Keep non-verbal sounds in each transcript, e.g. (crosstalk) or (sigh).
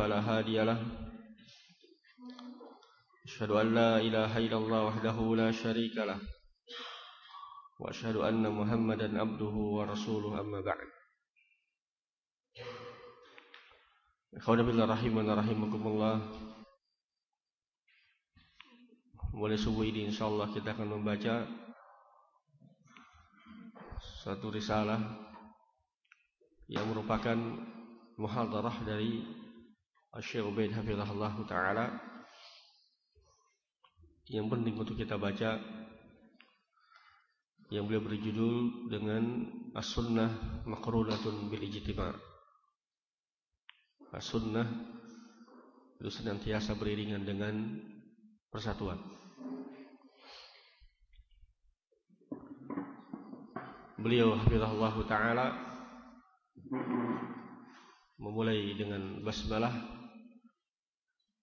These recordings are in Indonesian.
فلا هادي له أشهد أن لا إله إلا الله وحده لا شريك له وأشهد أن محمدا عبده ورسوله أما بعد أخونا بالله رحمنا رحمكم الله Mulai subuh ini insya Allah kita akan membaca Satu risalah Yang merupakan muhadarah dari Syekh Ubaid hafizahullah taala. Yang penting untuk kita baca yang beliau berjudul dengan As-Sunnah Maqrunatun bil Ijtima' As-Sunnah itu senantiasa beriringan dengan persatuan. Beliau hafizahullah taala memulai dengan basmalah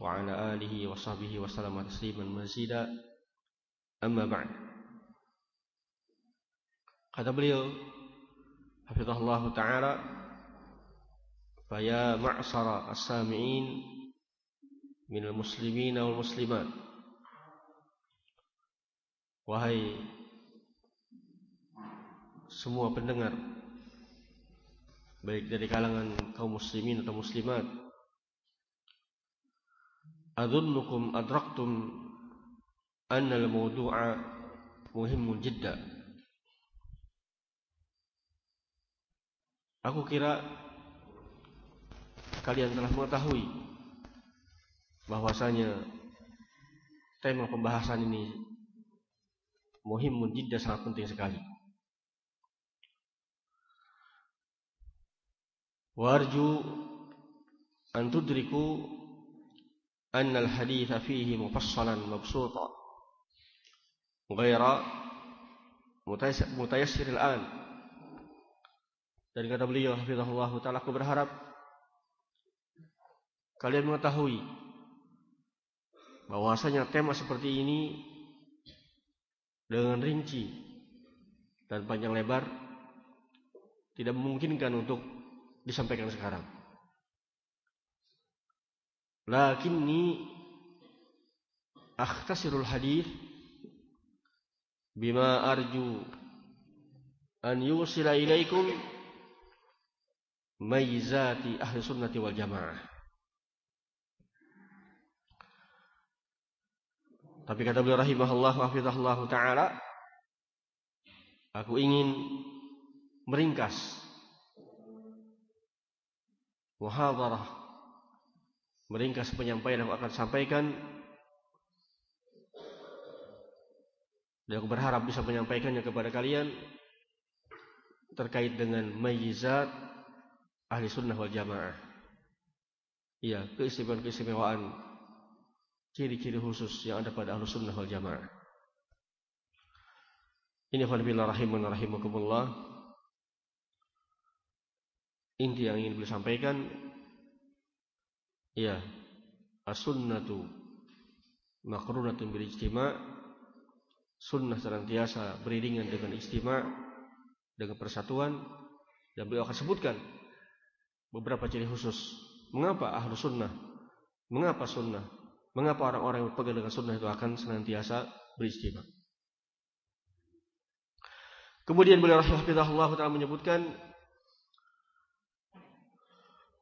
وعلى اله وصحبه وسلم تسليما مزيدا اما بعد kata beliau hafizahullah taala فيا معصر السامعين من المسلمين والمسلمات Wahai semua pendengar baik dari kalangan kaum muslimin atau muslimat adunnukum adraktum anna al-mawdu'a muhimun jidda Aku kira kalian telah mengetahui bahwasanya tema pembahasan ini muhimun jidda sangat penting sekali. Warju an anna al-hadith fihi mufassalan mabsuta ghaira mutayassir al-an. Dan kata beliau hafizahullah taala aku berharap kalian mengetahui bahwasanya tema seperti ini dengan rinci dan panjang lebar tidak memungkinkan untuk disampaikan sekarang. Lakinni akhtasirul hadis bima arju an yusila ilaikum maizati ahli sunnati wal jamaah. Tapi kata beliau rahimahullah wa hafizahullah taala aku ingin meringkas muhadarah meringkas penyampaian yang akan sampaikan dan aku berharap bisa menyampaikannya kepada kalian terkait dengan mayizat ahli sunnah wal jamaah. Iya, keistimewaan-keistimewaan ciri-ciri khusus yang ada pada ahlu sunnah wal jamaah. Ini khonibillah rahimun rahimakumullah. Inti yang ingin beliau sampaikan ya as-sunnatu makrunatun bil ijtima' sunnah senantiasa beriringan dengan ijtima' dengan persatuan. Dan beliau akan sebutkan beberapa ciri khusus. Mengapa ahlu sunnah? Mengapa sunnah? Mengapa orang-orang yang berpegang dengan sunnah itu akan senantiasa beristimewa? Kemudian beliau rahimahullah taala menyebutkan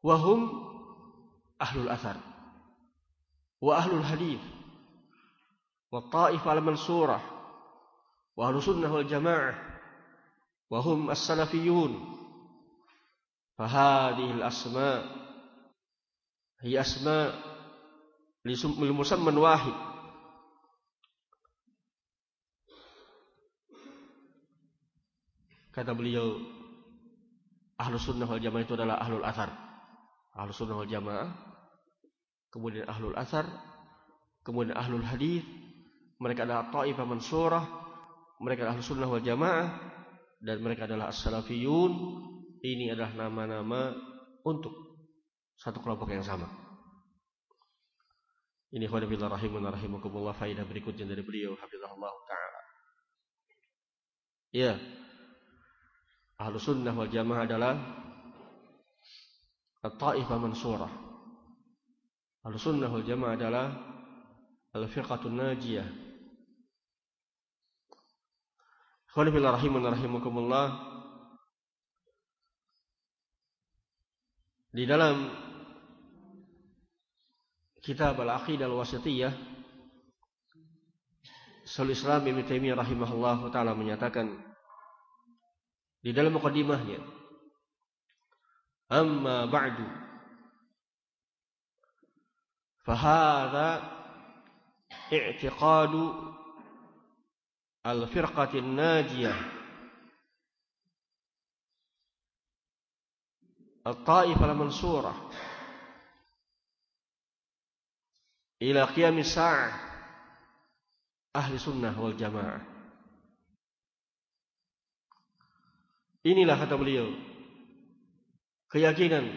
wahum ahlul athar. Wa ahlul hadith. Wa ta'ifah al-mansurah wa ahlus sunnah wal jamaah. Wa hum as-salafiyun. Fahadhihi al-asma' hiya asma' limusamman wahid. Kata beliau ahlu sunnah wal jamaah itu adalah ahlul athar. Ahlu sunnah wal jamaah kemudian ahlul athar kemudian ahlul hadis, mereka adalah taifah mansurah, mereka adalah sunnah wal jamaah, dan mereka adalah as-salafiyun. Ini adalah nama-nama untuk satu kelompok yang sama. Ini khawanabillah rahimun rahimakumullah faidah berikutnya dari beliau hafizahullah ta'ala. Ya. Ahlu sunnah wal jamaah adalah At-Ta'ifah Mansurah. Ahlu sunnah wal jamaah adalah Al-Firqatun Najiyah. Khawanabillah rahimun rahimakumullah. Di dalam kitab Al-Aqidah Al-Wasitiyah Sul Islam Ibn Taimiyah rahimahullah taala menyatakan di dalam mukadimahnya amma ba'du fahadha i'tiqadu al-firqati najiyah al-ta'ifah al-mansurah ila qiyam sa'ah ahli sunnah wal jamaah. Inilah kata beliau. Keyakinan.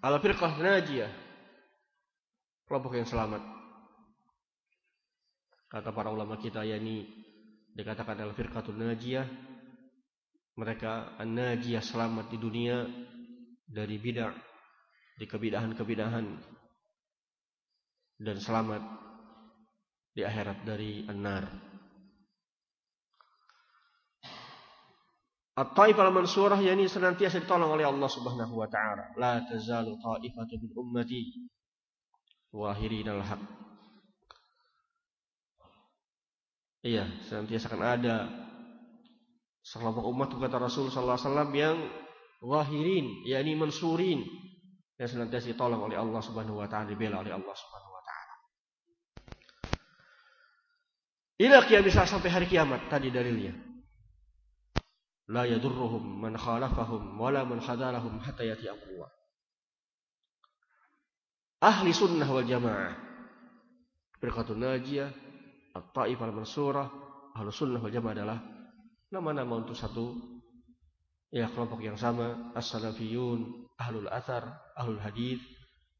Al firqah najiyah kelompok yang selamat. Kata para ulama kita yakni dikatakan al firqatul najiyah mereka an-najiyah selamat di dunia dari bid'ah di kebidahan-kebidahan dan selamat di akhirat dari an-nar. At-taifah al-mansurah yakni senantiasa ditolong oleh Allah Subhanahu wa taala. La tazalu taifatu min ummati wahirin al-haq. Iya, senantiasa akan ada sekelompok umat kata Rasul sallallahu alaihi wasallam yang wahirin, yakni mansurin yang senantiasa ditolong oleh Allah Subhanahu wa taala, dibela oleh Allah Subhanahu Ila bisa sampai hari kiamat tadi dalilnya. La yadurruhum man khalafahum wala man khadalahum hatta yati amrullah. Ahli sunnah wal jamaah. Firqatun najiyah, at-taif al-mansurah, ahli sunnah wal jamaah adalah nama-nama untuk satu ya kelompok yang sama, as-salafiyun, ahlul athar, ahlul hadith.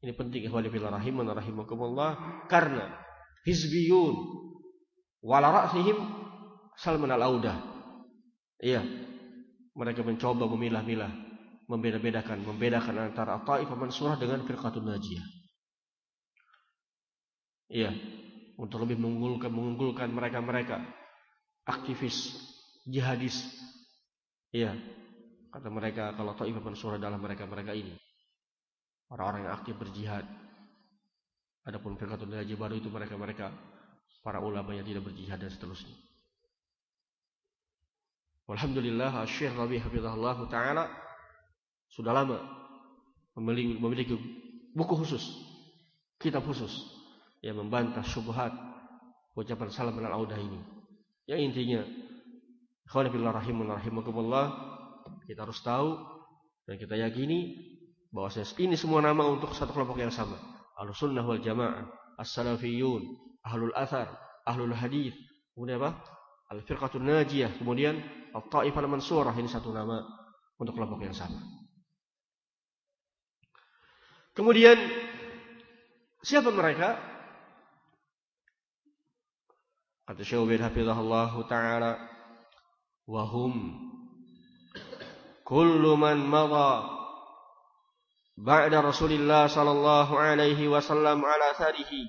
Ini penting ikhwan fillah rahiman rahimakumullah karena hizbiyun wala ra'sihim Salman al-Audah. Iya. Mereka mencoba memilah-milah, membeda-bedakan, membedakan antara Taifah Mansurah dengan Firqatun Najiyah. Iya, untuk lebih mengunggulkan mengunggulkan mereka-mereka aktivis jihadis. Iya. Kata mereka kalau Taifah Mansurah adalah mereka-mereka ini. Orang-orang yang aktif berjihad. Adapun Firqatun Najiyah baru itu mereka-mereka para ulama yang tidak berjihad dan seterusnya. Alhamdulillah Syekh Rabi Hafizahullah Ta'ala sudah lama memiliki, memiliki buku khusus, kitab khusus yang membantah syubhat ucapan salam al-audah ini. Yang intinya, Khawanabillah rahimun rahimakumullah, kita harus tahu dan kita yakini bahwa ini semua nama untuk satu kelompok yang sama. Al-Sunnah wal Jamaah, As-Salafiyun, ahlul athar, ahlul hadis, kemudian apa? Al-firqatul najiyah, kemudian al-taifah al-mansurah ini satu nama untuk kelompok yang sama. Kemudian siapa mereka? Kata Syekh bin Hafizahullah taala wahum kullu man madha ba'da Rasulillah sallallahu alaihi wasallam ala tharihi.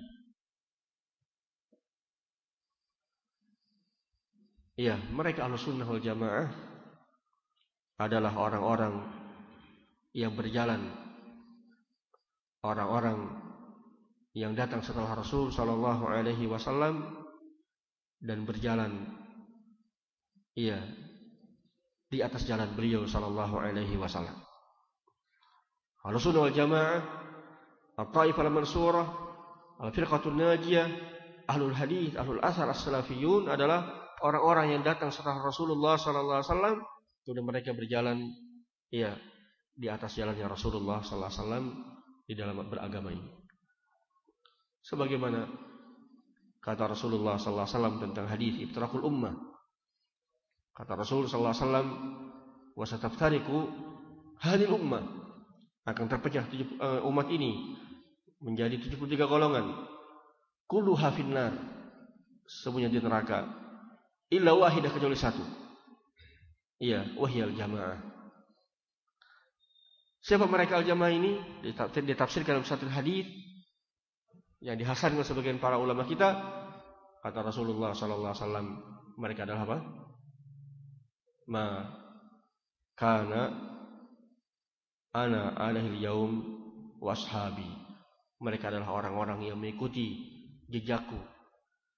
Iya, mereka ahlu sunnah wal jamaah adalah orang-orang yang berjalan, orang-orang yang datang setelah Rasul Shallallahu Alaihi Wasallam dan berjalan, iya, di atas jalan beliau Shallallahu Alaihi Wasallam. Ahlu sunnah wal jamaah, al-taifah al-mansurah, al-firqatul najiyah, ahlul hadis, ahlul asar as-salafiyun adalah orang-orang yang datang setelah Rasulullah sallallahu alaihi wasallam kemudian mereka berjalan ya di atas jalannya Rasulullah sallallahu alaihi wasallam di dalam beragama ini. Sebagaimana kata Rasulullah sallallahu alaihi wasallam tentang hadis iftirakul ummah. Kata Rasul sallallahu alaihi wasallam, "Wa sataftariqu hadhihi ummah." Akan terpecah eh, umat ini menjadi 73 golongan. Kulluha finnar. Semuanya di neraka. Illa wahidah kecuali satu. Iya, wahyal jamaah. Siapa mereka al-jamaah ini? Ditafsirkan dalam satu hadis yang dihasankan sebagian para ulama kita. Kata Rasulullah sallallahu alaihi wasallam, mereka adalah apa? Ma kana ana alahil yaum washabi. Mereka adalah orang-orang yang mengikuti jejakku.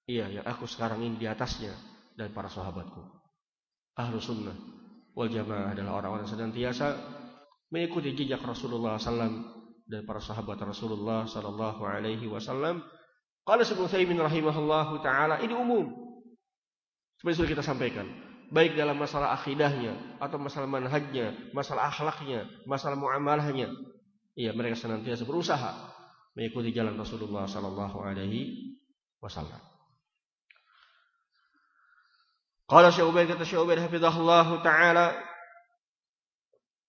Iya, yang aku sekarang ini di atasnya dan para sahabatku. Ahlu sunnah wal jamaah adalah orang-orang senantiasa mengikuti jejak Rasulullah SAW dan para sahabat Rasulullah Sallallahu Alaihi Wasallam. Qala Ibnu Utsaimin rahimahullahu taala ini umum. Seperti sudah kita sampaikan, baik dalam masalah akidahnya atau masalah manhajnya, masalah akhlaknya, masalah muamalahnya. Iya, mereka senantiasa berusaha mengikuti jalan Rasulullah sallallahu alaihi wasallam. Qala Syekh Ubaid kata Syekh Ubaid hafizahullahu taala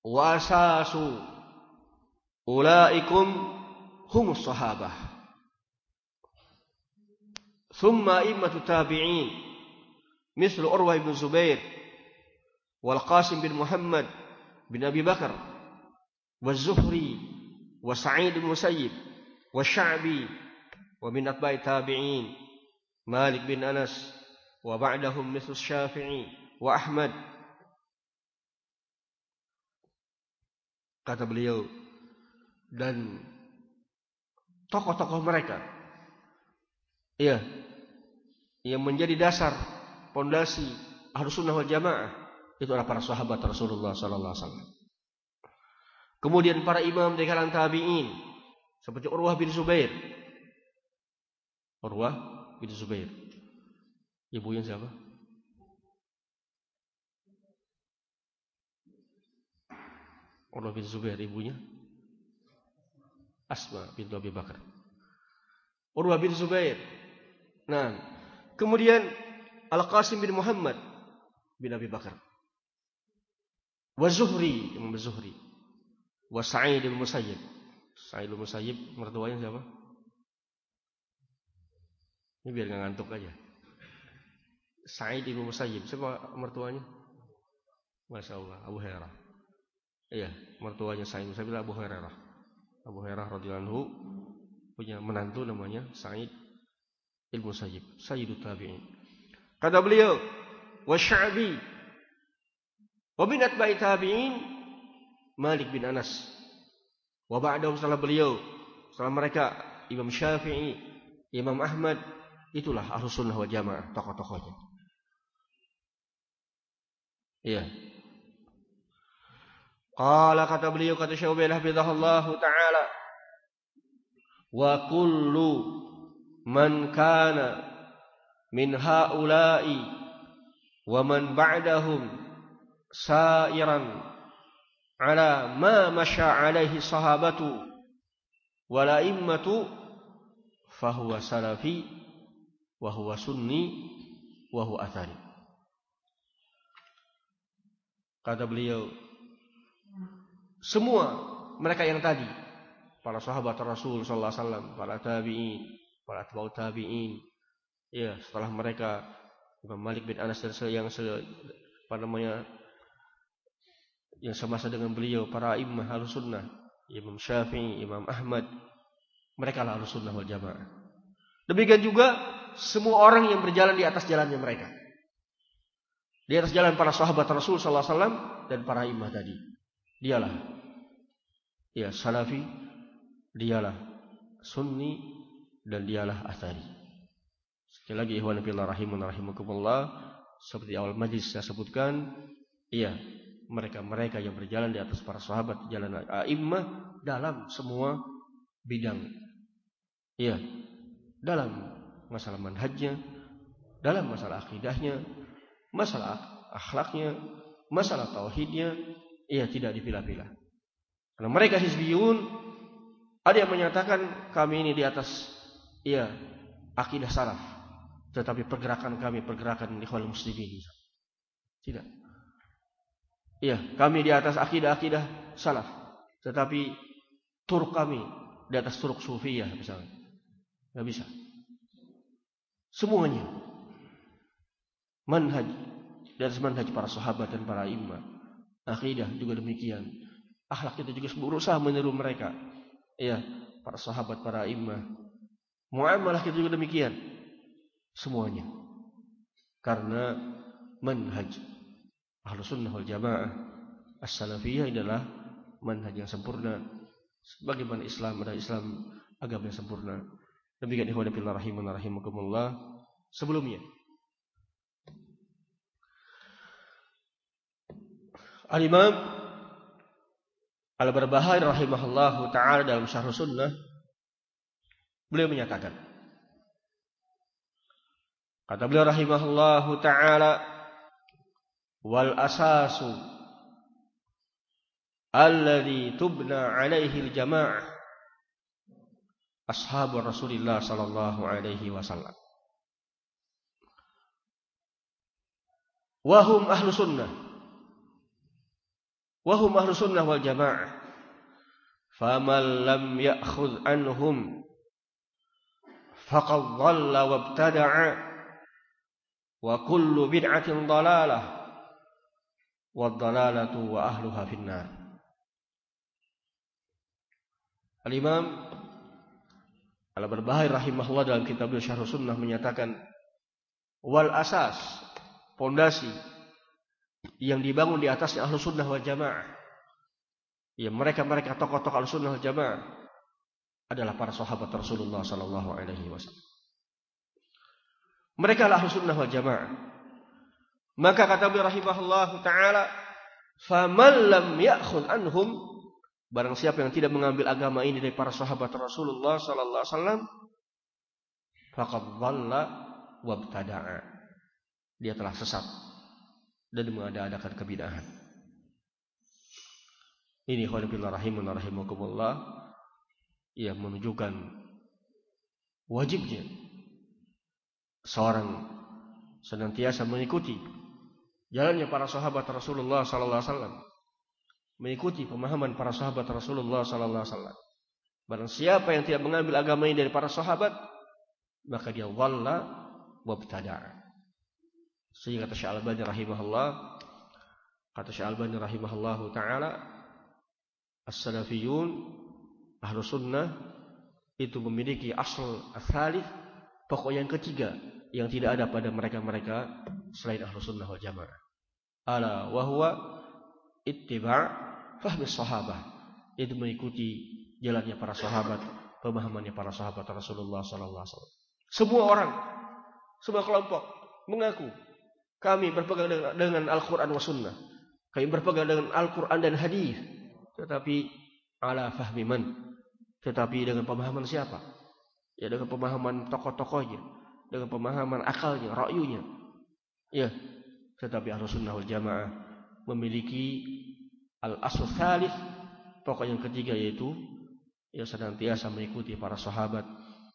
wa asasu ulaikum humus sahabah ثم أئمة التابعين مثل أروى بن زبير والقاسم بن محمد بن أبي بكر والزهري وسعيد بن المسيب والشعبي ومن أتباع التابعين مالك بن أنس وبعدهم مثل الشافعي وأحمد. Kata beliau dan tokoh-tokoh mereka. Iya. Yang menjadi dasar pondasi harus sunnah wal jamaah itu adalah para sahabat Rasulullah sallallahu alaihi wasallam. Kemudian para imam dari kalangan tabi'in seperti Urwah bin Zubair. Urwah bin Zubair. Ibunya siapa? Urwah bin Zubair ibunya? Asma bin Abi Bakar. Urwah bin Zubair. Nah, kemudian Al-Qasim bin Muhammad bin Abi Bakar. Wa Zuhri, Imam Zuhri. Wa Sa'id bin Musayyib. Sa'id bin Musayyib mertuanya siapa? Ini biar nggak ngantuk aja. Sa'id bin Musayyib, siapa mertuanya? Masya Allah, Abu Hurairah. Iya, mertuanya Sa'id bin Abu Hurairah. Abu Hurairah radhiyallahu punya menantu namanya Sa'id bin Musayyib, Sayyidut Tabi'in. Kata beliau, "Wa Sya'bi wa min atba'i tabi'in Malik bin Anas." Wa ba'dahu setelah beliau, setelah mereka Imam Syafi'i, Imam Ahmad, itulah Ahlus Sunnah wal Jamaah tokoh-tokohnya. Iya, Qala kata beliau kata Syekh Ubaid hafizahullah taala wa kullu man kana min haula'i wa man ba'dahum sairan ala ma masya alaihi sahabatu wala immatu fahuwa salafi wa huwa sunni wa huwa athari. Kata beliau semua mereka yang tadi, para sahabat Rasul sallallahu alaihi wasallam, para tabi'in, para tabi'ut tabi'in. Ya, setelah mereka Imam Malik bin Anas dan yang se, apa namanya yang semasa dengan beliau para imam harus sunnah Imam Syafi'i, Imam Ahmad mereka lah harus sunnah wal jamaah. Demikian juga semua orang yang berjalan di atas jalannya mereka. Di atas jalan para sahabat Rasul sallallahu alaihi wasallam dan para imam tadi. Dialah. Ya salafi, dialah. Sunni dan dialah athari. Sekali lagi ikhwan fillah rahimun rahimakumullah seperti awal majlis saya sebutkan, iya mereka-mereka yang berjalan di atas para sahabat jalan a'immah dalam semua bidang. Iya, dalam masalah manhajnya, dalam masalah akidahnya, masalah akhlaknya, masalah tauhidnya, Iya tidak dipilah-pilah. Karena mereka hizbiyun ada yang menyatakan kami ini di atas iya akidah salaf. Tetapi pergerakan kami pergerakan ikhwan muslimin. Tidak. Iya kami di atas akidah-akidah salaf. Tetapi turuk kami di atas turuk sufiyah misalnya. Nggak bisa. Semuanya. Manhaj di atas manhaj para sahabat dan para imam. Akidah juga demikian. Akhlak kita juga berusaha meniru mereka. Iya para sahabat, para imam. Muamalah kita juga demikian. Semuanya. Karena manhaj ahlu sunnah wal jamaah as-salafiyah adalah manhaj yang sempurna. Sebagaimana Islam adalah Islam agama yang sempurna. Demikian ikhwan fillah rahiman rahimakumullah. Sebelumnya Al-Imam Al-Barbahari rahimahullah taala dalam Syarh Sunnah beliau menyatakan kata beliau rahimahullah taala wal asasu alladhi tubna alaihi al-jama'ah ashabu Rasulillah sallallahu alaihi wasallam wahum ahlu sunnah Wahum ahlu sunnah wal jamaah. Faman lam ya'khudh anhum faqad dhalla wabtada'a wa kullu bid'atin dhalalah wad dhalalatu wa. Al-Imam rahimahullah dalam kitab Syarh Sunnah menyatakan wal asas pondasi yang dibangun di atasnya ahlu sunnah wal jamaah. Ya mereka-mereka tokoh-tokoh ahlu sunnah wal jamaah adalah para sahabat Rasulullah sallallahu alaihi wasallam. Mereka ahlu sunnah wal jamaah. Maka kata beliau rahimahullah taala, "Faman lam ya'khudh anhum" Barang siapa yang tidak mengambil agama ini dari para sahabat Rasulullah sallallahu alaihi wasallam, faqad dhalla. Dia telah sesat dan mengada-adakan kebidahan. Ini khawanibillah rahimun rahimakumullah yang menunjukkan wajibnya seorang senantiasa mengikuti jalannya para sahabat Rasulullah sallallahu alaihi wasallam mengikuti pemahaman para sahabat Rasulullah sallallahu alaihi wasallam. Barang siapa yang tidak mengambil agama ini dari para sahabat maka dia walla wabtada'a sehingga kata Syekh Al-Albani rahimahullah kata Syekh Al-Albani rahimahullah taala as-salafiyun ahlu sunnah itu memiliki asal asalif pokok yang ketiga yang tidak ada pada mereka-mereka selain ahlu sunnah wal jamaah ala wahwa ittiba' fahmi sahabah itu mengikuti jalannya para sahabat pemahamannya para sahabat Rasulullah sallallahu alaihi wasallam semua orang semua kelompok mengaku kami berpegang dengan, Al-Quran wa Sunnah. Kami berpegang dengan Al-Quran dan hadis. Tetapi ala fahmi man. Tetapi dengan pemahaman siapa? Ya dengan pemahaman tokoh-tokohnya. Dengan pemahaman akalnya, ra'yunya. Ya. Tetapi Ahlus Sunnah wal Jamaah memiliki al-asl thalith. Pokok yang ketiga yaitu yang senantiasa mengikuti para sahabat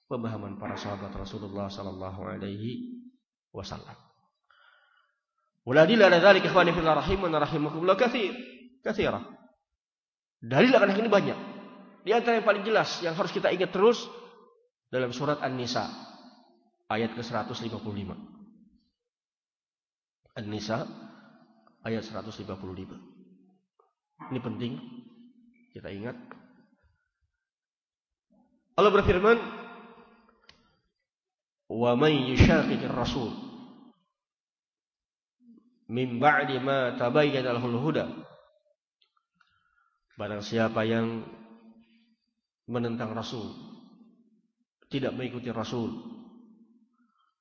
pemahaman para sahabat Rasulullah sallallahu alaihi wasallam. Waladil ala dzalika ikhwani fil rahimun rahimakumullah katsir, katsira. Dalil akan ini banyak. Di antara yang paling jelas yang harus kita ingat terus dalam surat An-Nisa ayat ke-155. An-Nisa ayat 155. Ini penting kita ingat. Allah berfirman, "Wa man yushaqiqir rasul" min ba'di ma tabayyana lahul huda. Barang siapa yang menentang Rasul, tidak mengikuti Rasul,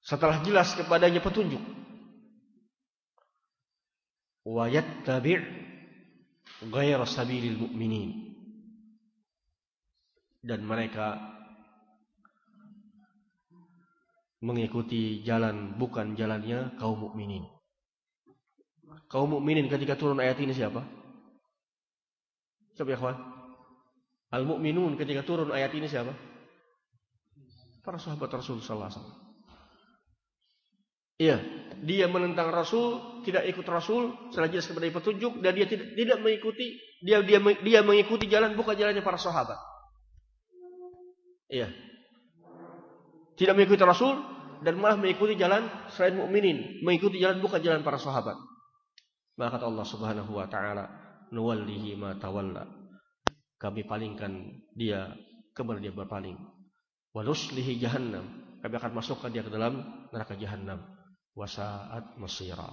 setelah jelas kepadanya petunjuk, wa yattabi' ghayra sabilil mu'minin. Dan mereka mengikuti jalan bukan jalannya kaum mukminin. Kaum mukminin ketika turun ayat ini siapa? Siapa ya kawan? Al mukminun ketika turun ayat ini siapa? para sahabat Rasul sallallahu alaihi wasallam. Iya, dia menentang Rasul, tidak ikut Rasul, selagi sebagai petunjuk dan dia tidak tidak mengikuti dia dia dia mengikuti jalan bukan jalannya para sahabat. Iya. Tidak mengikuti Rasul dan malah mengikuti jalan selain mukminin, mengikuti jalan bukan jalan para sahabat. Maka kata Allah Subhanahu wa taala, "Nuwallihi ma tawalla." Kami palingkan dia ke mana dia berpaling. Wa nuslihi jahannam. Kami akan masukkan dia ke dalam neraka jahanam wasaat masira.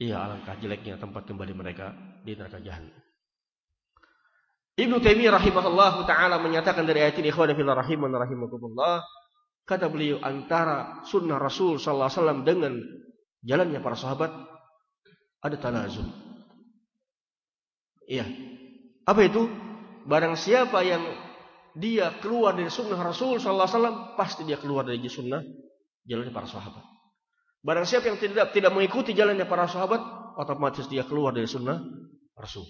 Iya alangkah jeleknya tempat kembali mereka di neraka jahanam. Ibnu Taimiyah rahimahullah taala menyatakan dari ayat ini ikhwan fillah rahiman rahimakumullah kata beliau antara sunnah Rasul sallallahu alaihi wasallam dengan jalannya para sahabat ada tanazul. Iya. Apa itu? Barang siapa yang dia keluar dari sunnah Rasul sallallahu alaihi wasallam pasti dia keluar dari sunnah jalannya para sahabat. Barang siapa yang tidak tidak mengikuti jalannya para sahabat, otomatis dia keluar dari sunnah Rasul.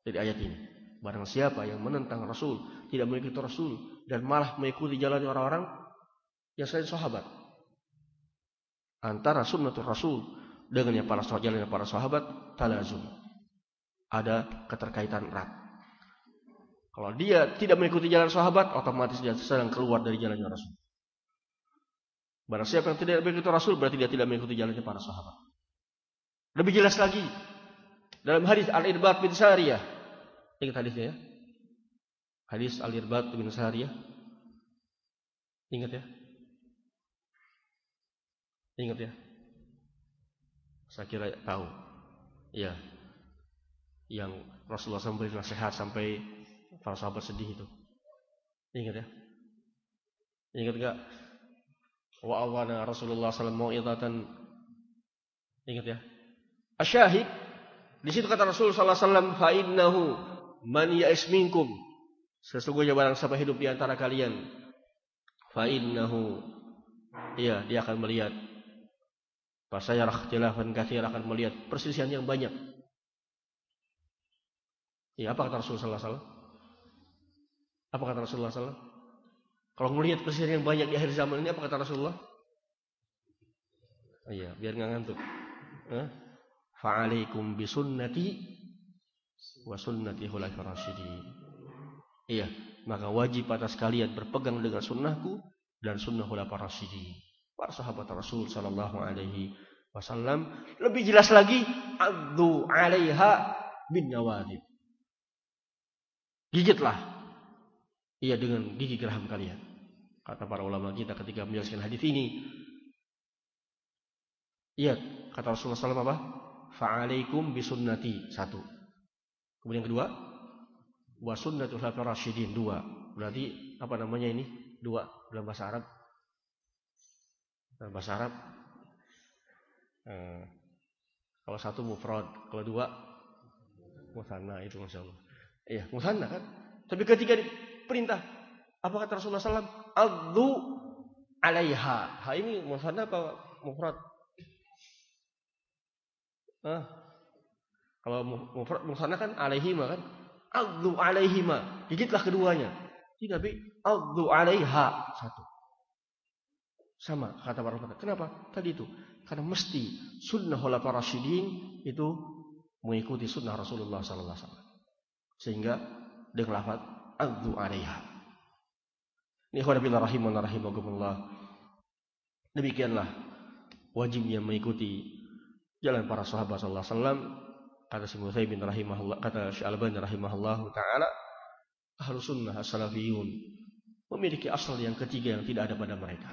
Dari ayat ini. Barang siapa yang menentang Rasul, tidak mengikuti Rasul, dan malah mengikuti jalannya orang-orang yang selain sahabat. Antara sunnatul Rasul dengan yang para sahabat, jalannya para sahabat, talazum. Ada keterkaitan erat. Kalau dia tidak mengikuti jalan sahabat, otomatis dia sedang keluar dari jalannya Rasul. Barang siapa yang tidak mengikuti Rasul berarti dia tidak mengikuti jalannya para sahabat. Lebih jelas lagi dalam hadis Al-Irbad bin Sariyah. Ingat hadisnya ya? Hadis Al-Irbad bin Sariyah. Ingat ya? Ingat ya? Saya kira tahu. Iya. Yang Rasulullah SAW beri nasihat sampai para sahabat sedih itu. Ingat ya? Ingat enggak? wa awana Rasulullah SAW mau'idatan ingat ya asyahid di situ kata Rasul sallallahu alaihi wasallam fa innahu man ya'is minkum sesungguhnya barang siapa hidup di antara kalian fa innahu iya dia akan melihat saya ikhtilafan katsir akan melihat perselisihan yang banyak. Ya, apa kata Rasulullah SAW? Apa kata Rasulullah SAW? Kalau melihat presiden yang banyak di akhir zaman ini apa kata Rasulullah? Oh iya, biar nggak ngantuk. Eh? Fa'alaikum bisunnati wa sunnati. Iya, maka wajib atas kalian berpegang dengan sunnahku dan sunnah khulafair rasyidin. Para sahabat Rasul sallallahu alaihi wasallam lebih jelas lagi addu 'alaiha bin nawajib. Gigitlah Iya dengan gigi geraham kalian. Kata para ulama kita ketika menjelaskan hadis ini. Iya, kata Rasulullah SAW apa? Fa'alaikum bisunnati. Satu. Kemudian kedua. Wa sunnatul rasyidin. Dua. Berarti apa namanya ini? Dua. Dalam bahasa Arab. Dalam bahasa Arab. Eh, kalau satu mufrad. Kalau dua. Musanna itu Masya. Iya, musanna kan. Tapi ketika perintah. Apa kata Rasulullah SAW? Addu alaiha. Ha ini musanna apa mufrad? Ah. Kalau mufrad musanna kan alaihima kan? Addu alaihima. Gigitlah keduanya. Tidak bi addu alaiha satu. Sama kata para ulama. Kenapa? Tadi itu. Karena mesti sunnah para rasyidin itu mengikuti sunnah Rasulullah sallallahu alaihi wasallam. Sehingga dengan lafaz addu 'alaiha. Ikhwan fillah rahiman rahimakumullah. Demikianlah wajibnya mengikuti jalan para sahabat sallallahu alaihi wasallam kata Syekh Utsaimin rahimahullah kata Syekh Albani rahimahullah taala ahlu sunnah as-salafiyun memiliki asal yang ketiga yang tidak ada pada mereka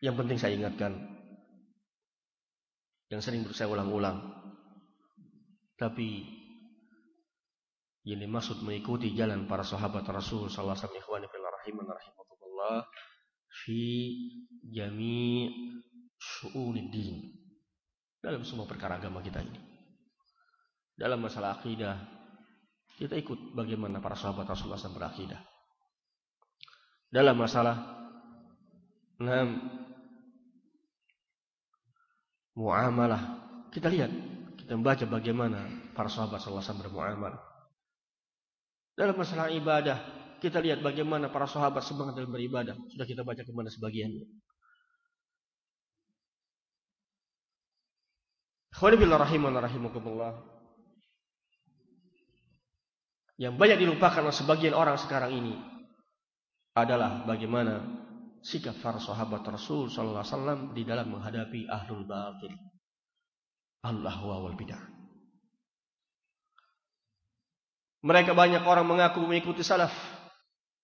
Yang penting saya ingatkan. Yang sering saya ulang-ulang. Tapi yang dimaksud mengikuti jalan para sahabat Rasul sallallahu alaihi wasallam fi jami' syu'unid din. dalam semua perkara agama kita ini. Dalam masalah akidah, kita ikut bagaimana para sahabat Rasulullah SAW berakidah. Dalam masalah muamalah, kita lihat, kita membaca bagaimana para sahabat SAW bermuamalah. Dalam masalah ibadah, kita lihat bagaimana para sahabat semangat dalam beribadah. Sudah kita baca ke mana sebagiannya. Rahimakumullah. Yang banyak dilupakan oleh sebagian orang sekarang ini adalah bagaimana sikap para sahabat Rasul sallallahu alaihi wasallam di dalam menghadapi ahlul batil. Allah wal bidah. Mereka banyak orang mengaku mengikuti salaf,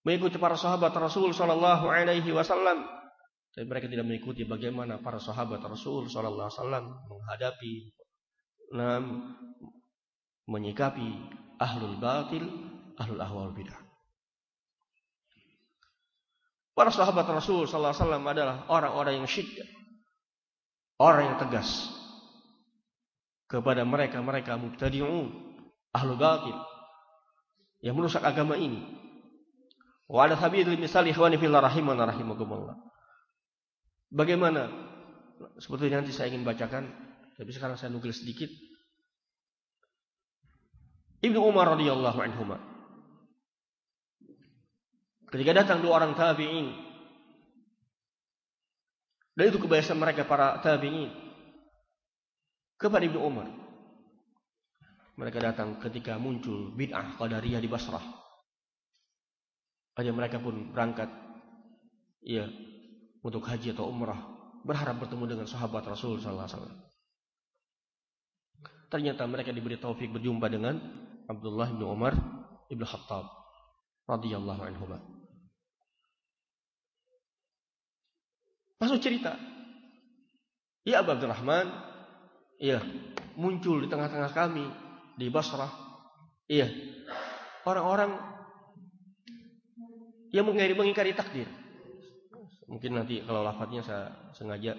mengikuti para sahabat Rasul sallallahu alaihi wasallam, tapi mereka tidak mengikuti bagaimana para sahabat Rasul sallallahu alaihi wasallam menghadapi menyikapi ahlul batil, ahlul ahwal bidah. Para sahabat Rasul sallallahu alaihi wasallam adalah orang-orang yang syiddah. Orang yang tegas kepada mereka-mereka mubtadi'un, ahlul batil yang merusak agama ini. Wa ala sabiil misal ikhwani fillah rahimana rahimakumullah. Bagaimana seperti nanti saya ingin bacakan, tapi sekarang saya nukil sedikit. Ibnu Umar radhiyallahu anhuma. Ketika datang dua orang tabi'in dan itu kebiasaan mereka para tabi'in kepada Ibnu Umar. Mereka datang ketika muncul bid'ah qadariyah di Basrah. Aja mereka pun berangkat ya untuk haji atau umrah berharap bertemu dengan sahabat Rasul sallallahu. Ternyata mereka diberi taufik berjumpa dengan Abdullah bin Umar ibn Khattab radhiyallahu anhu. Masuk cerita. Ya Abu Abdurrahman, ya muncul di tengah-tengah kami di Basrah. Iya. Orang-orang yang mengingkari, mengingkari takdir. Mungkin nanti kalau lafadznya saya sengaja.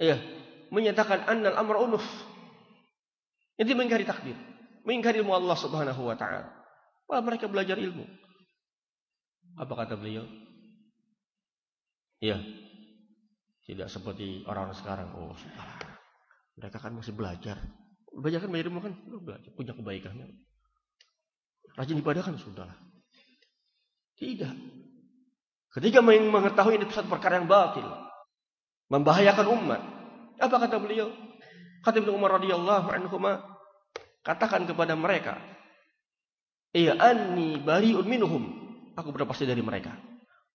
Iya. Menyatakan annal amra unuf. Itu mengingkari takdir. Mengingkari ilmu Allah subhanahu wa ta'ala. Wah mereka belajar ilmu. Apa kata beliau? Iya. Tidak seperti orang-orang sekarang. Oh, sudah. Mereka kan masih belajar. Belajar kan belajar ilmu kan belajar, punya kebaikannya. Rajin ibadah kan sudah. Tidak. Ketika mengetahui ini satu perkara yang batil, membahayakan umat. Apa kata beliau? Kata Ibnu Umar radhiyallahu anhu katakan kepada mereka, "Iya anni bari'un minhum." Aku berpasti dari mereka.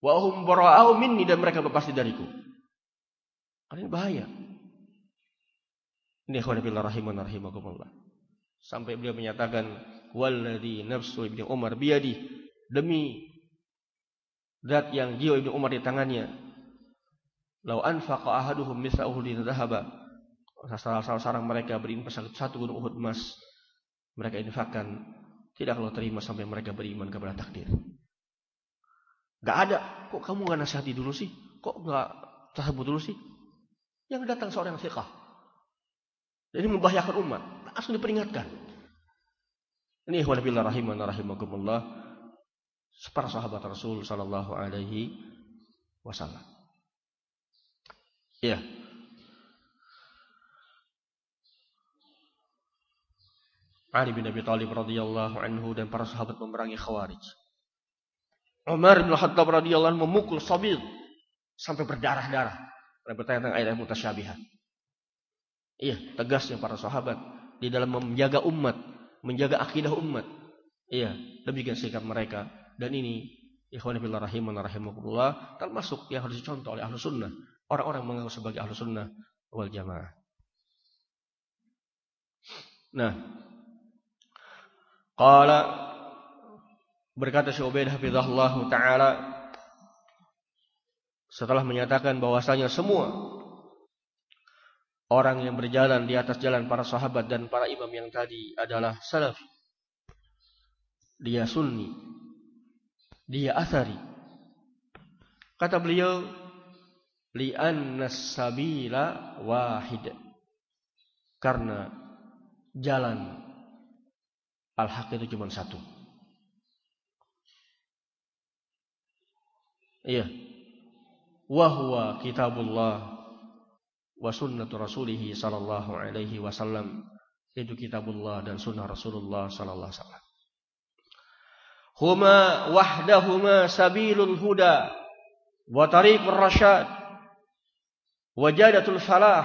Wa hum bara'u minni dan mereka berpasti dariku. Ini bahaya. Ini khawanabillah rahiman rahimakumullah. Sampai beliau menyatakan walladzi nafsu Ibnu Umar biyadi demi zat yang jiwa Ibnu Umar di tangannya. Lau anfaqa ahaduhum misla uhudin dhahaba. Salah seorang mereka berinvestasi satu gunung Uhud emas. Mereka infakkan tidak kalau terima sampai mereka beriman kepada takdir. Gak ada. Kok kamu gak nasihati dulu sih? Kok gak tersebut dulu sih? Yang datang seorang fiqah. Jadi membahayakan umat. Langsung diperingatkan. Ini walabillah rahiman rahimakumullah. Para sahabat Rasul sallallahu alaihi wasallam. Ya. Ali bin Abi Thalib radhiyallahu anhu dan para sahabat memerangi Khawarij. Umar bin Khattab radhiyallahu anhu memukul Sabir sampai berdarah-darah. Dan bertanya tentang ayat mutasyabihat. Iya, tegasnya para sahabat di dalam menjaga umat, menjaga akidah umat. Iya, demikian sikap mereka. Dan ini ikhwan fillah rahiman rahimakumullah termasuk yang harus dicontoh oleh ahlu sunnah. Orang-orang mengaku sebagai ahlu sunnah wal jamaah. Nah, qala berkata Syekh Ubaidah hafizahullah taala setelah menyatakan bahwasanya semua orang yang berjalan di atas jalan para sahabat dan para imam yang tadi adalah salaf. Dia sunni. Dia asari. Kata beliau, li'anna sabila wahid. Karena jalan al-haq itu cuma satu. Iya. Wahwa kitabullah wa sunnatu rasulih sallallahu alaihi wasallam. Itu kitabullah dan sunnah Rasulullah sallallahu alaihi wasallam. Huma wahdahuma sabilul huda wa tariqur rasyad wa jadatul falah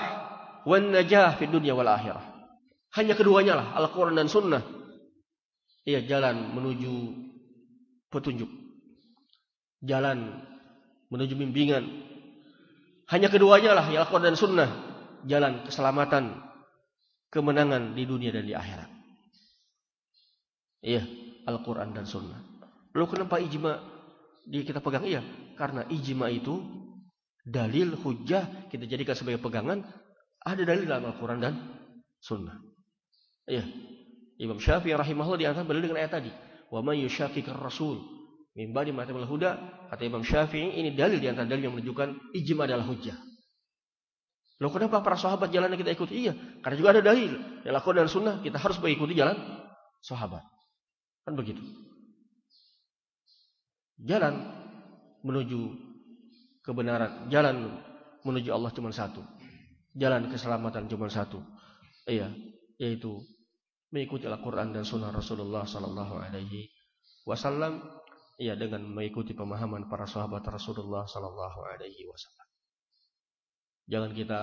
wan najah fid dunya wal akhirah. Hanya keduanya lah Al-Qur'an dan sunnah. Iya jalan menuju petunjuk jalan menuju bimbingan. Hanya keduanya lah yang Al-Quran dan Sunnah. Jalan keselamatan, kemenangan di dunia dan di akhirat. Iya, Al-Quran dan Sunnah. Lalu kenapa ijma di kita pegang? Iya, karena ijma itu dalil hujah kita jadikan sebagai pegangan. Ada dalil dalam Al-Quran dan Sunnah. Iya, Imam Syafi'i rahimahullah di antara berdalil dengan ayat tadi. Wa man yushaqiqir rasul Min ba'di ma huda, kata Imam Syafi'i, ini dalil di antara dalil yang menunjukkan ijma adalah hujjah. Loh kenapa para sahabat jalan yang kita ikuti? Iya, karena juga ada dalil. Yang lakukan dan sunnah, kita harus mengikuti jalan sahabat. Kan begitu. Jalan menuju kebenaran, jalan menuju Allah cuma satu. Jalan keselamatan cuma satu. Iya, yaitu mengikuti Al-Quran dan Sunnah Rasulullah Sallallahu Alaihi Wasallam ya dengan mengikuti pemahaman para sahabat Rasulullah sallallahu alaihi wasallam. Jangan kita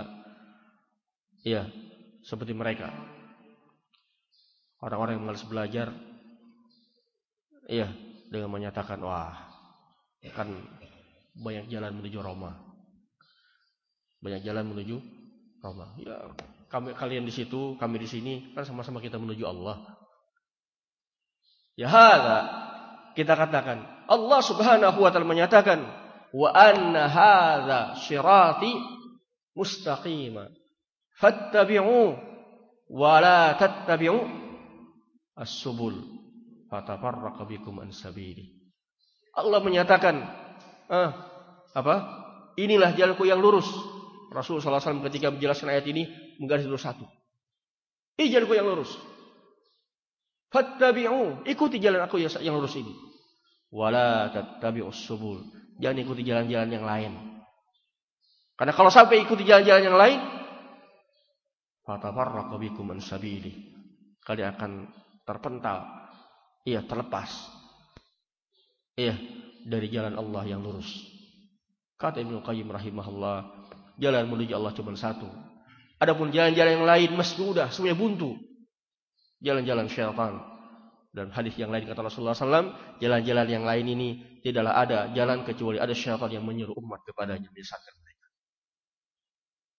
ya seperti mereka. Orang-orang yang malas belajar ya dengan menyatakan wah kan banyak jalan menuju Roma. Banyak jalan menuju Roma. Ya, kami kalian di situ, kami di sini kan sama-sama kita menuju Allah. Ya hada kita katakan Allah Subhanahu wa taala menyatakan wa anna hadza sirati mustaqima. Fattabi'u wa la tattabi'u as-subul. Fatafarraqa bikum an sabili. Allah menyatakan ah, apa? Inilah jalanku yang lurus Rasulullah SAW ketika menjelaskan ayat ini menggaris lurus satu ini jalanku yang lurus Fattabi'u, ikuti jalan aku yang lurus ini. Wala tattabi'us subul. Jangan ikuti jalan-jalan yang lain. Karena kalau sampai ikuti jalan-jalan yang lain, fatafarraqu bikum an sabili. Kalian akan terpental, iya terlepas. Iya, dari jalan Allah yang lurus. Kata Ibnu Qayyim rahimahullah, jalan menuju Allah cuma satu. Adapun jalan-jalan yang lain mesti udah semuanya buntu jalan-jalan syaitan. Dan hadis yang lain kata Rasulullah SAW, jalan-jalan yang lain ini tidaklah ada jalan kecuali ada syaitan yang menyuruh umat kepadanya menyesatkan mereka.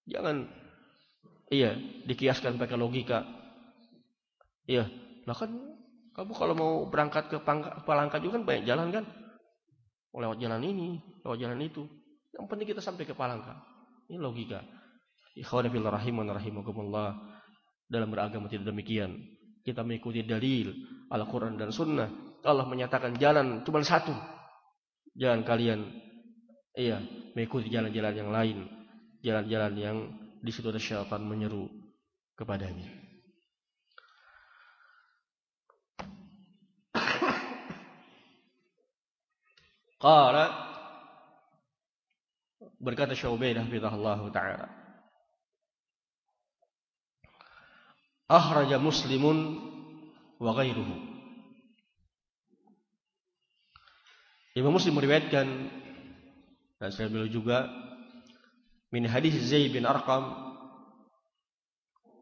Jangan iya dikiaskan pakai logika. Iya, lah kan kamu kalau mau berangkat ke Palangka juga kan banyak jalan kan? Lewat jalan ini, lewat jalan itu. Yang penting kita sampai ke Palangka. Ini logika. Ikhwan fillah rahiman rahimakumullah. Dalam beragama tidak demikian kita mengikuti dalil Al-Quran dan Sunnah. Allah menyatakan jalan cuma satu. Jangan kalian iya mengikuti jalan-jalan yang lain. Jalan-jalan yang di situ ada syaitan menyeru kepadanya. Qala berkata Syu'baidah Allah taala. Akhraja muslimun wa ghairuhu Imam Muslim meriwayatkan dan saya beliau juga min hadis Zaid bin Arqam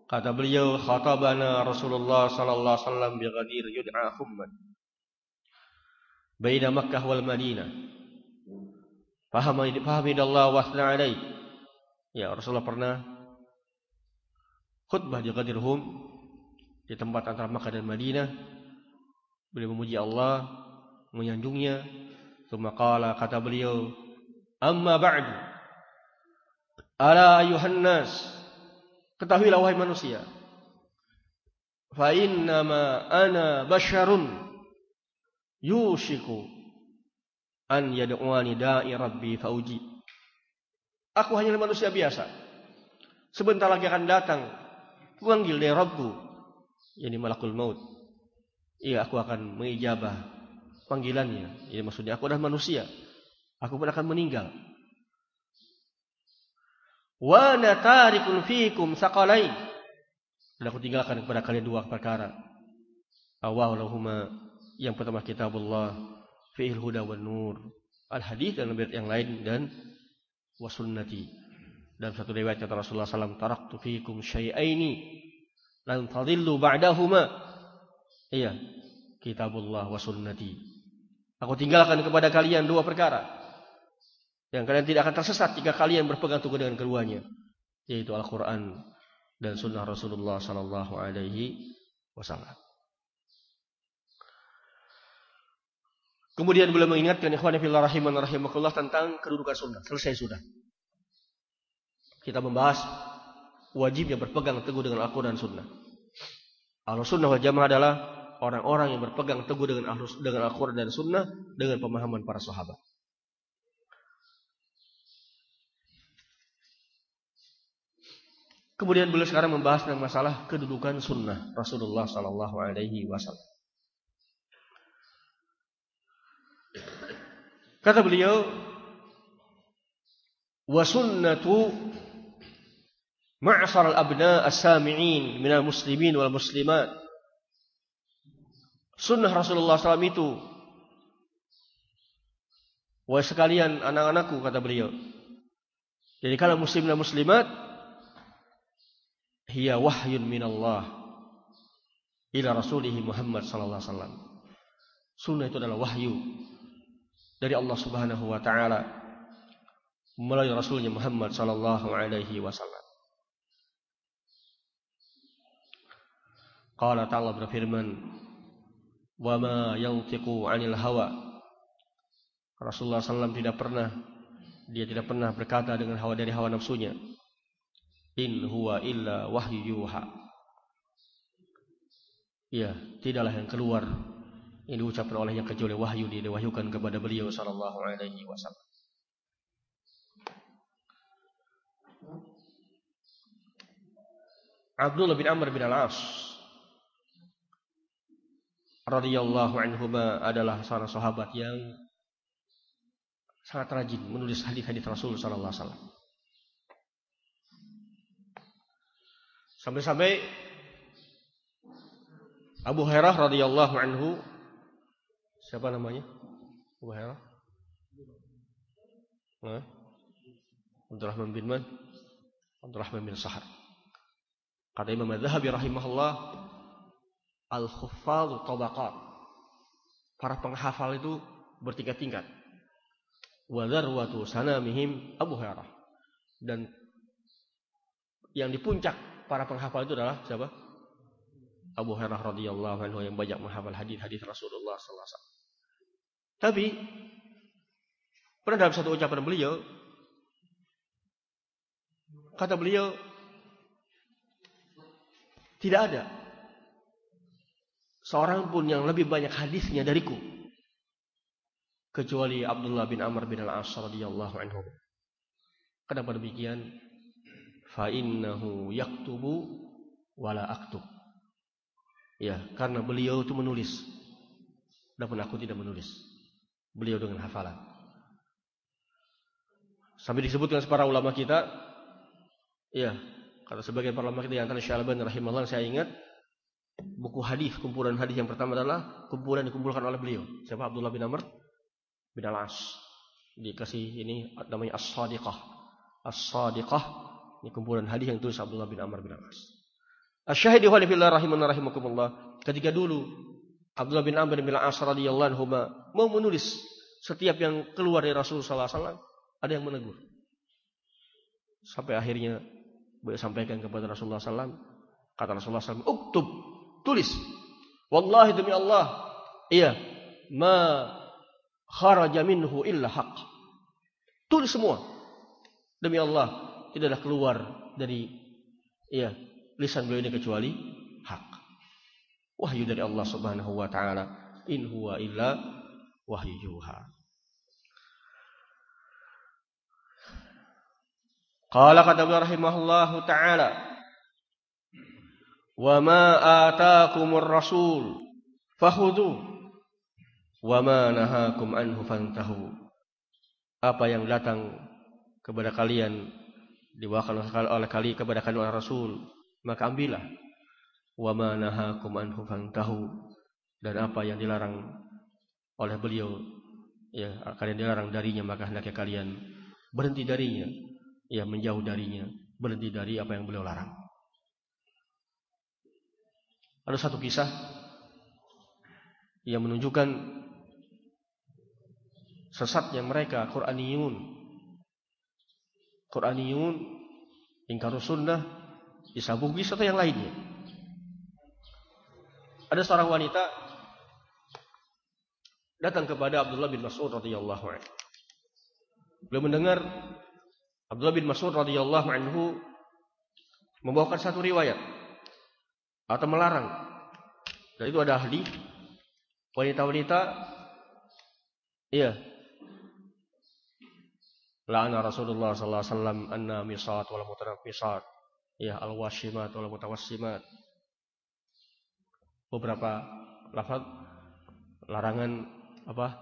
kata beliau khatabana Rasulullah sallallahu alaihi wasallam bi ghadir yud'a Humman baina Makkah wal Madinah fahamidallah wa alaih ya Rasulullah pernah khutbah di Qadirhum di tempat antara Makkah dan Madinah. Beliau memuji Allah, menyanjungnya. Thumma qala kata beliau, "Amma ba'du. Ala ayuhan nas, ketahuilah wahai manusia, fa innama ana basharun yushiku an yad'uani da'i rabbi fauji." Aku hanya manusia biasa. Sebentar lagi akan datang panggil dari Rabbku, yakni malakul maut. Iya, aku akan mengijabah panggilannya. Ini maksudnya aku adalah manusia. Aku pun akan meninggal. Wa natarikun fikum saqalain. Dan aku tinggalkan kepada kalian dua perkara. Awalahuma yang pertama kitabullah fi'il huda wan nur. Al hadis dan yang lain dan wasunnati. Dalam satu riwayat kata Rasulullah SAW, taraktu fikum syai'aini lan tadillu ba'dahuma. Iya, kitabullah wa sunnati. Aku tinggalkan kepada kalian dua perkara. Yang kalian tidak akan tersesat jika kalian berpegang teguh dengan keduanya, yaitu Al-Qur'an dan sunnah Rasulullah sallallahu alaihi wasallam. Kemudian beliau mengingatkan ikhwan fillah rahiman rahimakumullah tentang kedudukan sunnah. Selesai sudah. Kita membahas wajibnya berpegang teguh dengan Al-Quran dan Sunnah. Al-Sunnah wal Jamaah adalah orang-orang yang berpegang teguh dengan dengan Al-Quran dan Sunnah dengan pemahaman para sahabat. Kemudian beliau sekarang membahas tentang masalah kedudukan sunnah Rasulullah Sallallahu Alaihi Wasallam. Kata beliau, wasunnatu ma'asar al-abna as-sami'in minal muslimin wal muslimat. Sunnah Rasulullah SAW itu. Wahai sekalian anak-anakku kata beliau. Jadi kalau muslim dan muslimat hiya wahyun minallah ila rasulih Muhammad sallallahu alaihi wasallam. Sunnah itu adalah wahyu dari Allah Subhanahu wa taala melalui Rasulnya Muhammad sallallahu alaihi wasallam. Qala ta'ala berfirman, "Wa ma yantiqu 'anil hawa." Rasulullah SAW tidak pernah dia tidak pernah berkata dengan hawa dari hawa nafsunya. In huwa illa wahyu yuha. Ya, tidaklah yang keluar yang diucapkan olehnya kecuali wahyu diwahyukan kepada beliau sallallahu alaihi wasallam. Abdullah bin Amr bin Al-As radhiyallahu anhu adalah seorang sahabat yang sangat rajin menulis hadis-hadis Rasul sallallahu alaihi wasallam. Sampai-sampai Abu Hurairah radhiyallahu anhu siapa namanya? Abu Hurairah? Nah, Abdurrahman bin Man? Abdurrahman bin Sahar. Kata Imam Az-Zahabi rahimahullah, al-khuffadhu tabaqat. Para penghafal itu bertingkat-tingkat. Wa dzarwatu sanamihim Abu Hurairah. Dan yang di puncak para penghafal itu adalah siapa? Abu Hurairah radhiyallahu anhu yang banyak menghafal hadis-hadis Rasulullah sallallahu alaihi wasallam. Tapi pernah dalam satu ucapan beliau kata beliau tidak ada seorang pun yang lebih banyak hadisnya dariku kecuali Abdullah bin Amr bin Al-As radhiyallahu anhu. Kenapa demikian? fa innahu yaktubu wala aktub. Ya, karena beliau itu menulis. Namun aku tidak menulis. Beliau dengan hafalan. Sampai disebutkan para ulama kita, ya, kata sebagian para ulama kita yang antara Syalban rahimahullah saya ingat buku hadis kumpulan hadis yang pertama adalah kumpulan dikumpulkan oleh beliau. Siapa Abdullah bin Amr bin Al-As. Dikasih ini namanya As-Sadiqah. As-Sadiqah ini kumpulan hadis yang tulis Abdullah bin Amr bin As. Asyhadu wa rahiman rahimakumullah. Ketika dulu Abdullah bin Amr bin As radhiyallahu anhu mau menulis setiap yang keluar dari Rasulullah sallallahu alaihi wasallam ada yang menegur. Sampai akhirnya beliau sampaikan kepada Rasulullah SAW. Kata Rasulullah SAW, Uktub, tulis. Wallahi demi Allah. Iya. Ma kharaja minhu illa haq. Tulis semua. Demi Allah tidaklah keluar dari ya lisan beliau ini kecuali. Wahyu dari Allah Subhanahu wa taala. In huwa illa wahyu yuha. Qala kata rahimahullahu taala wa ma ataakumur rasul fakhudhu wa ma nahakum anhu fantahu apa yang datang kepada kalian diwakil oleh kali kepada kalian oleh Rasul maka ambillah wa ma nahakum anhu fantahu. Dan apa yang dilarang oleh beliau ya kalian dilarang darinya maka hendaknya kalian berhenti darinya. Ya menjauh darinya. Berhenti dari apa yang beliau larang. Ada satu kisah yang menunjukkan sesatnya mereka Quraniyun. Quraniyun ingkar sunnah disabugi atau yang lainnya ada seorang wanita datang kepada Abdullah bin Mas'ud radhiyallahu anhu. Beliau mendengar Abdullah bin Mas'ud radhiyallahu anhu membawakan satu riwayat atau melarang. Dan itu ada ahli wanita-wanita iya. La'ana Rasulullah sallallahu alaihi wasallam anna misat wal mutanaffisat ya al-washimat wal mutawassimat beberapa lafaz larangan apa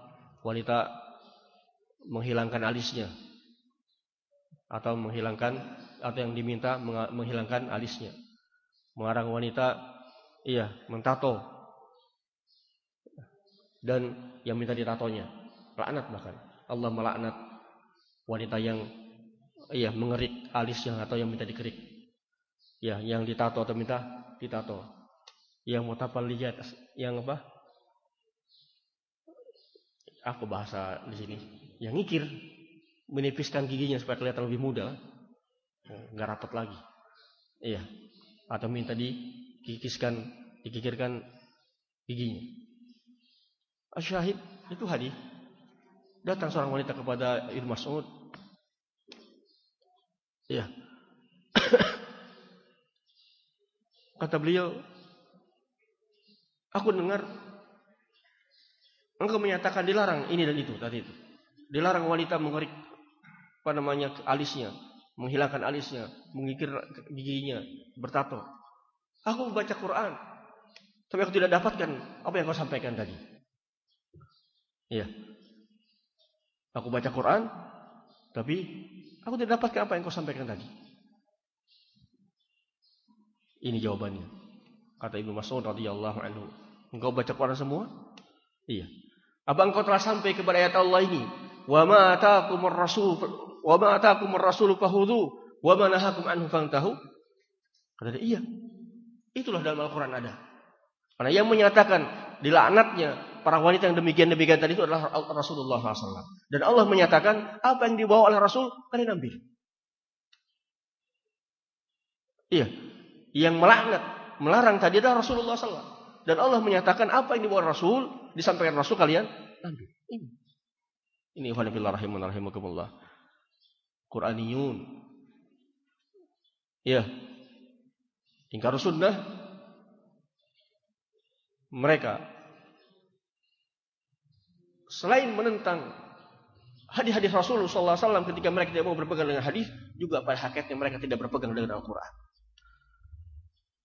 wanita menghilangkan alisnya atau menghilangkan atau yang diminta menghilangkan alisnya. Mengarang wanita iya mentato dan yang minta ditatonya. Laknat bahkan. Allah melaknat wanita yang iya mengerik alisnya atau yang minta dikerik. Ya, yang ditato atau minta ditato. Yang mutapal lihat yang apa? Aku bahasa di sini. Yang ngikir menipiskan giginya supaya kelihatan lebih muda, nggak rapat lagi. Iya. Atau minta dikikiskan, dikikirkan giginya. Asyahid itu hadis. Datang seorang wanita kepada Ibnu Mas'ud. Iya. (coughs) Kata beliau, aku dengar engkau menyatakan dilarang ini dan itu tadi itu. Dilarang wanita mengerik apa namanya alisnya, menghilangkan alisnya, mengikir giginya, bertato. Aku membaca Quran, tapi aku tidak dapatkan apa yang kau sampaikan tadi. Iya. Aku baca Quran, tapi aku tidak dapatkan apa yang kau sampaikan tadi. Ini jawabannya. Kata Ibnu Mas'ud radhiyallahu anhu. Engkau baca Quran semua? Iya. Apa engkau telah sampai kepada ayat Allah ini? Wa ma ataakumur rasul wa ma ataakumur rasul fahudhu wa ma nahakum anhu fantahu. Kata dia, iya. Itulah dalam Al-Qur'an ada. Karena yang menyatakan dilaknatnya para wanita yang demikian-demikian tadi itu adalah Rasulullah SAW. Dan Allah menyatakan apa yang dibawa oleh Rasul kalian ambil. Iya, yang melaknat, melarang tadi adalah Rasulullah SAW. Dan Allah menyatakan apa yang dibawa Rasul disampaikan Rasul kalian. Ini. Ini rahimun rahimakumullah. Quraniyun. Ya. Ingkar sunnah. Mereka selain menentang hadis-hadis Rasulullah SAW ketika mereka tidak mau berpegang dengan hadis, juga pada hakikatnya mereka tidak berpegang dengan Al-Quran.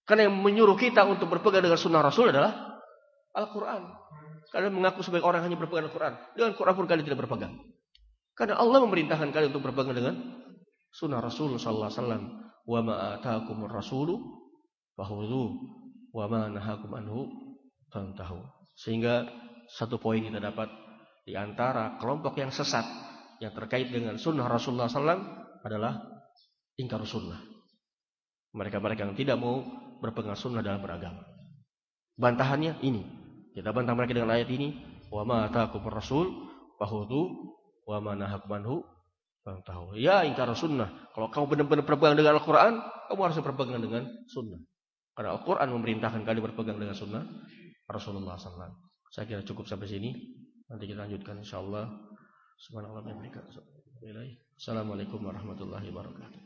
Karena yang menyuruh kita untuk berpegang dengan sunnah Rasul adalah Al-Quran. Kalian mengaku sebagai orang hanya berpegang dengan Al-Quran. Dengan Quran pun kalian tidak berpegang. Karena Allah memerintahkan kalian untuk berpegang dengan sunnah Rasul sallallahu alaihi wasallam. Wa ma ataakumur rasulu fakhudhu wa ma nahakum anhu fantahu. Sehingga satu poin kita dapat di antara kelompok yang sesat yang terkait dengan sunnah Rasulullah SAW adalah ingkar sunnah. Mereka-mereka yang tidak mau berpegang sunnah dalam beragama. Bantahannya ini. Kita bantah mereka dengan ayat ini. Wa ma ataakumur rasul fakhudhu wa manahakum anhu tahu. Ya ingkar sunnah. Kalau kamu benar-benar berpegang dengan Al-Quran, kamu harus berpegang dengan sunnah. Karena Al-Quran memerintahkan kalian berpegang dengan sunnah Rasulullah SAW. Saya kira cukup sampai sini. Nanti kita lanjutkan insyaAllah. Subhanallah. Assalamualaikum warahmatullahi wabarakatuh.